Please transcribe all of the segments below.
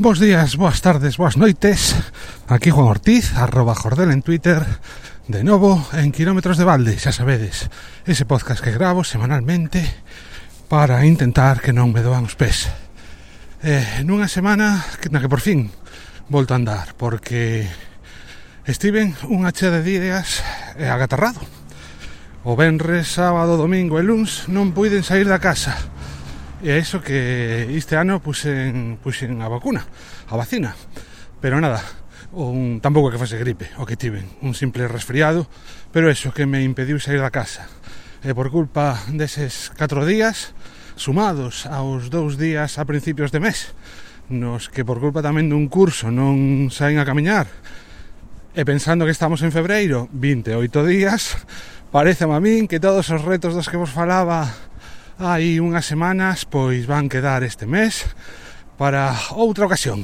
Bos días, boas tardes, boas noites. Aquí Juan Ortiz, arroba Jordel en Twitter. De novo en Kilómetros de Balde, xa sabedes Ese podcast que gravo semanalmente Para intentar que non me doan os pés. Eh, Nunha semana que, na que por fin volto a andar Porque estiven unha chea de días eh, agatarrado. O venres, sábado, domingo e luns non puiden sair da casa. E é iso que este ano puxen, puxen a vacuna, a vacina. Pero nada, un, tampouco que fose gripe, o que tiven, un simple resfriado, pero eso que me impediu sair da casa. E por culpa deses 4 días, sumados aos dous días a principios de mes, nos que por culpa tamén dun curso non saen a camiñar, e pensando que estamos en febreiro, 28 días, parece a min que todos os retos dos que vos falaba hai unhas semanas pois van quedar este mes para outra ocasión.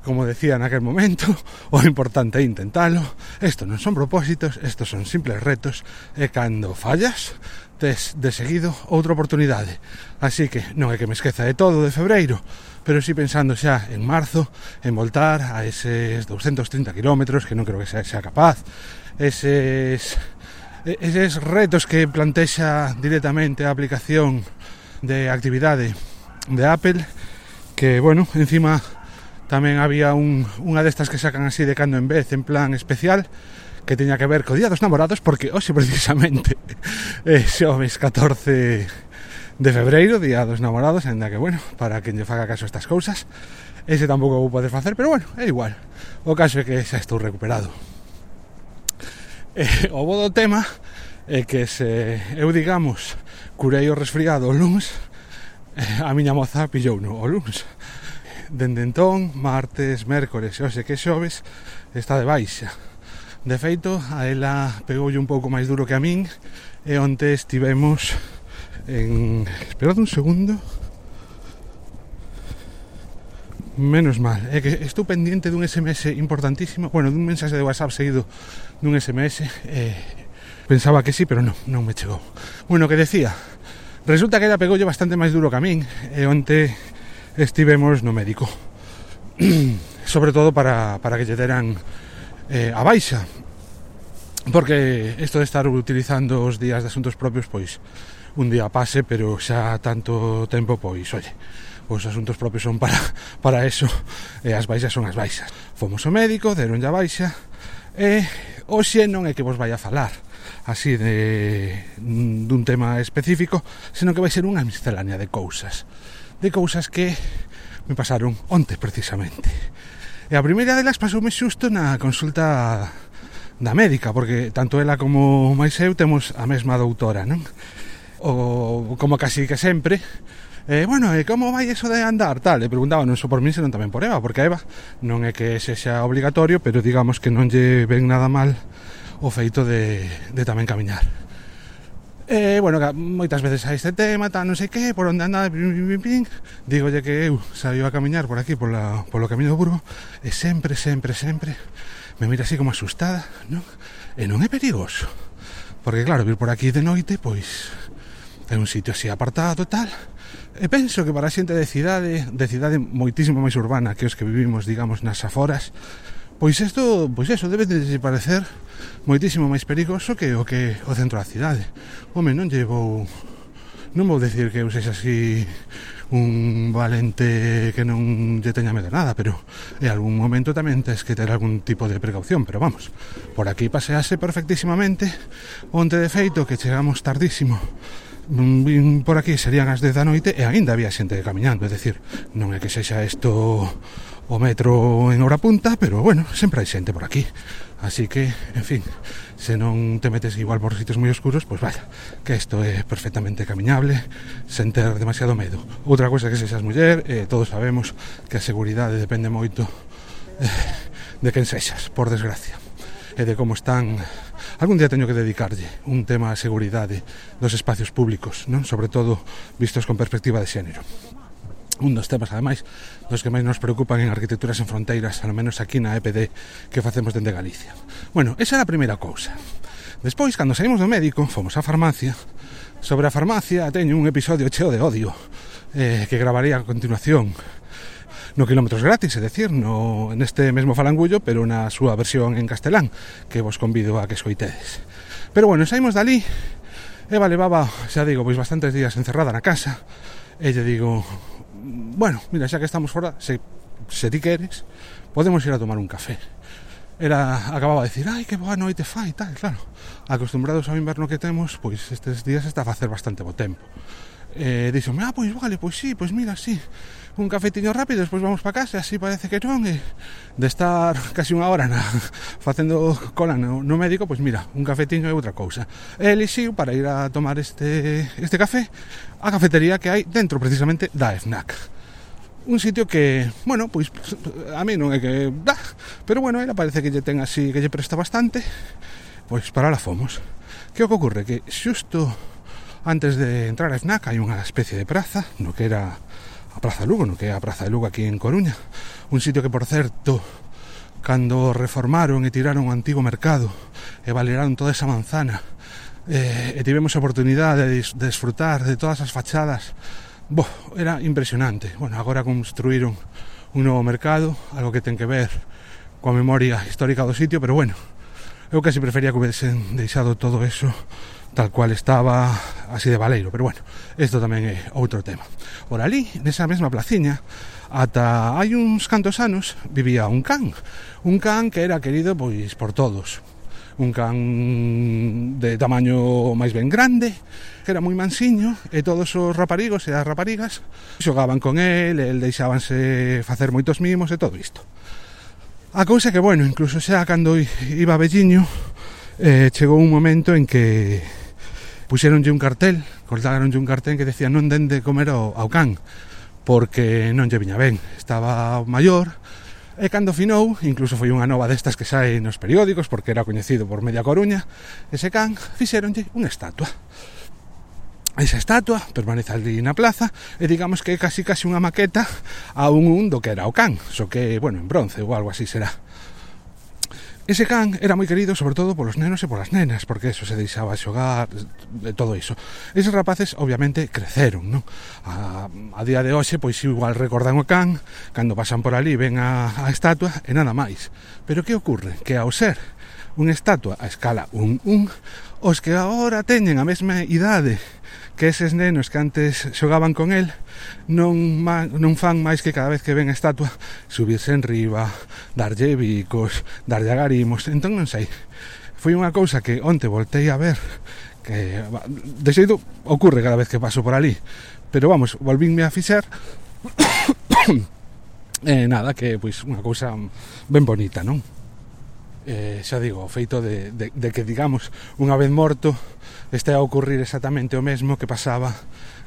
Como decía naquel momento, o importante é intentalo. Isto non son propósitos, estos son simples retos e cando fallas, tes de seguido outra oportunidade. Así que non é que me esqueza de todo de febreiro, pero si sí pensando xa en marzo, en voltar a eses 230 km que non creo que xa, xa capaz, eses eses retos que plantexa directamente a aplicación de actividade de Apple que, bueno, encima tamén había un, unha destas que sacan así de cando en vez en plan especial que teña que ver co Día dos Namorados porque hoxe precisamente ese xoves 14 de febreiro, Día dos Namorados, ainda que, bueno, para quen lle faga caso estas cousas, ese tampouco vou poder facer, pero bueno, é igual. O caso é que xa estou recuperado eh, o bo do tema é que se eu, digamos, curei o resfriado o lunes, eh, a miña moza pillou no o lunes. Dende entón, martes, mércores e hoxe que xoves, está de baixa. De feito, a ela pegoulle un pouco máis duro que a min e onte estivemos en... Esperad un segundo... Menos mal, é que estou pendiente dun SMS importantísimo. Bueno, dun mensaxe de WhatsApp seguido dun SMS eh, Pensaba que sí, pero non, non me chegou. Bueno, que decía Resulta que ela pegoulle bastante máis duro que a min E onte estivemos no médico. Sobre todo para, para que lle deran eh, a baixa Porque isto de estar utilizando os días de asuntos propios Pois un día pase, pero xa tanto tempo Pois, oye, os asuntos propios son para, para eso e as baixas son as baixas fomos ao médico, deron a baixa e hoxe non é que vos vai a falar así de, dun tema específico senón que vai ser unha miscelánea de cousas de cousas que me pasaron onte precisamente e a primeira delas pasoume xusto na consulta da médica porque tanto ela como máis eu temos a mesma doutora non? o, como casi que sempre eh, bueno, eh, como vai eso de andar? Tal, e preguntaban non só por mí, senón tamén por Eva, porque a Eva non é que se obligatorio, pero digamos que non lle ven nada mal o feito de, de tamén camiñar. E, eh, bueno, moitas veces a este tema, tal, non sei que, por onde anda, pim, pim, pim, pim. Dígolle que eu saíu a camiñar por aquí, por la, polo camiño do Burgo, e sempre, sempre, sempre me mira así como asustada, non? E non é perigoso. Porque, claro, vir por aquí de noite, pois, é un sitio así apartado, tal, E penso que para a xente de cidade, de cidade moitísimo máis urbana que os que vivimos, digamos, nas aforas, pois isto, pois eso, debe de parecer moitísimo máis perigoso que o que o centro da cidade. Home, non llevou... non vou decir que eu sexa así un valente que non lle teña medo nada, pero en algún momento tamén tens que ter algún tipo de precaución, pero vamos, por aquí pasease perfectísimamente, onde de feito que chegamos tardísimo vin por aquí serían as 10 da noite e aínda había xente camiñando, é dicir, non é que sexa isto o metro en hora punta, pero bueno, sempre hai xente por aquí. Así que, en fin, se non te metes igual por sitios moi oscuros, pois pues vaya, que isto é perfectamente camiñable, sen ter demasiado medo. Outra cousa que sexas muller, eh, todos sabemos que a seguridade depende moito eh, de quen sexas, por desgracia, e de como están Algún día teño que dedicarlle un tema a seguridade dos espacios públicos, non sobre todo vistos con perspectiva de xénero un dos temas ademais dos que máis nos preocupan en Arquitecturas en Fronteiras, ao menos aquí na EPD que facemos dende Galicia. Bueno, esa era a primeira cousa. Despois, cando saímos do médico, fomos á farmacia. Sobre a farmacia teño un episodio cheo de odio eh, que gravaría a continuación no kilómetros gratis, é dicir, no, neste mesmo falangullo, pero na súa versión en castelán, que vos convido a que escoitedes. Pero bueno, saímos dali, Eva levaba, xa digo, pois bastantes días encerrada na casa, e lle digo, bueno, mira, xa que estamos fora, se, se ti queres, podemos ir a tomar un café era acababa de decir, ai, que boa noite fai, tal, claro. Acostumbrados ao inverno que temos, pois estes días está a facer bastante bo tempo eh, dixome, ah, pois vale, pois sí, pois mira, sí un cafetiño rápido, despois vamos para casa, así parece que non, e de estar casi unha hora na, facendo cola no, no médico, pois mira, un cafetiño é outra cousa. E elixiu para ir a tomar este, este café a cafetería que hai dentro precisamente da FNAC un sitio que, bueno, pois a mí non é que da, pero bueno, ela parece que lle ten así, que lle presta bastante, pois para la fomos. Que o que ocorre? Que xusto Antes de entrar a FNAC hai unha especie de praza, no que era a Praza Lugo, no que é a Praza de Lugo aquí en Coruña. Un sitio que, por certo, cando reformaron e tiraron o antigo mercado e valeraron toda esa manzana, eh, e tivemos a oportunidade de, de desfrutar de todas as fachadas, bo, era impresionante. Bueno, agora construíron un novo mercado, algo que ten que ver coa memoria histórica do sitio, pero bueno, eu casi prefería que hubiesen deixado todo eso tal cual estaba así de valeiro, pero bueno, isto tamén é outro tema. Por ali, nesa mesma placiña, ata hai uns cantos anos vivía un can, un can que era querido pois por todos. Un can de tamaño máis ben grande, que era moi mansiño, e todos os raparigos e as raparigas xogaban con el, el deixábanse facer moitos mimos e todo isto. A cousa que, bueno, incluso xa cando iba velliño, eh, chegou un momento en que puxeronlle un cartel, colgaronlle un cartel que decía non den de comer ao, ao can, porque non lle viña ben. Estaba maior, E cando finou, incluso foi unha nova destas que sae nos periódicos porque era coñecido por media Coruña, ese can fixeronlle unha estatua. Esa estatua permanece ali na plaza e digamos que é casi casi unha maqueta a un un do que era o can, so que, bueno, en bronce ou algo así será. Ese can era moi querido sobre todo polos nenos e polas nenas, porque eso se deixaba xogar, de todo iso. Eses rapaces obviamente creceron, non? A, a día de hoxe pois igual recordan o can, cando pasan por ali ven a, a estatua e nada máis. Pero que ocurre? Que ao ser unha estatua a escala 1-1, os que agora teñen a mesma idade que eses nenos que antes xogaban con el non, non fan máis que cada vez que ven a estatua subirse en riba, darlle bicos, darlle agarimos, entón non sei. Foi unha cousa que onte voltei a ver que de xeito ocurre cada vez que paso por ali pero vamos, volvínme a fixar eh, nada, que pois unha cousa ben bonita, non? eh, xa digo, o feito de, de, de que digamos unha vez morto este a ocurrir exactamente o mesmo que pasaba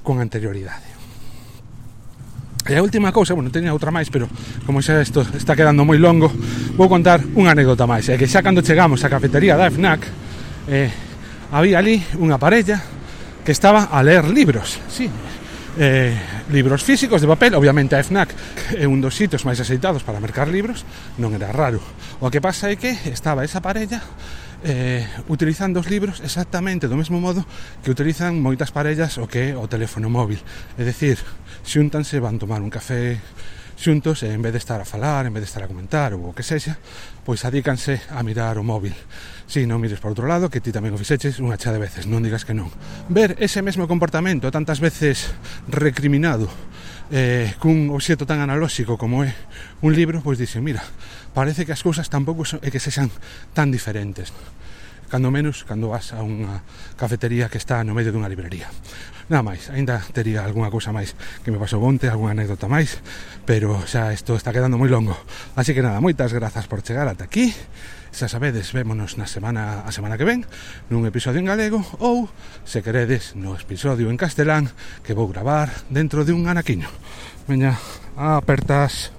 con anterioridade. E a última cousa, bueno, teña outra máis pero como xa isto está quedando moi longo vou contar unha anécdota máis. É que xa cando chegamos á cafetería da FNAC eh, había ali unha parella que estaba a ler libros. Sí, eh, libros físicos de papel, obviamente a FNAC é un dos sitios máis aceitados para mercar libros, non era raro. O que pasa é que estaba esa parella eh, utilizando os libros exactamente do mesmo modo que utilizan moitas parellas o que é o teléfono móvil. É dicir, xuntanse, van tomar un café xuntos e en vez de estar a falar, en vez de estar a comentar ou o que sexa, pois adícanse a mirar o móvil. Si non mires para outro lado, que ti tamén o fixeches unha chá de veces, non digas que non. Ver ese mesmo comportamento tantas veces recriminado eh, cun obxeto tan analóxico como é un libro, pois dixen, mira, parece que as cousas tampouco son, é que sexan tan diferentes cando menos cando vas a unha cafetería que está no medio dunha librería. Nada máis, aínda tería algunha cousa máis que me pasou onte, algunha anécdota máis, pero xa isto está quedando moi longo. Así que nada, moitas grazas por chegar ata aquí. Xa sabedes, vémonos na semana a semana que ven nun episodio en galego ou, se queredes, no episodio en castelán que vou gravar dentro de un anaquiño. Veña, apertas.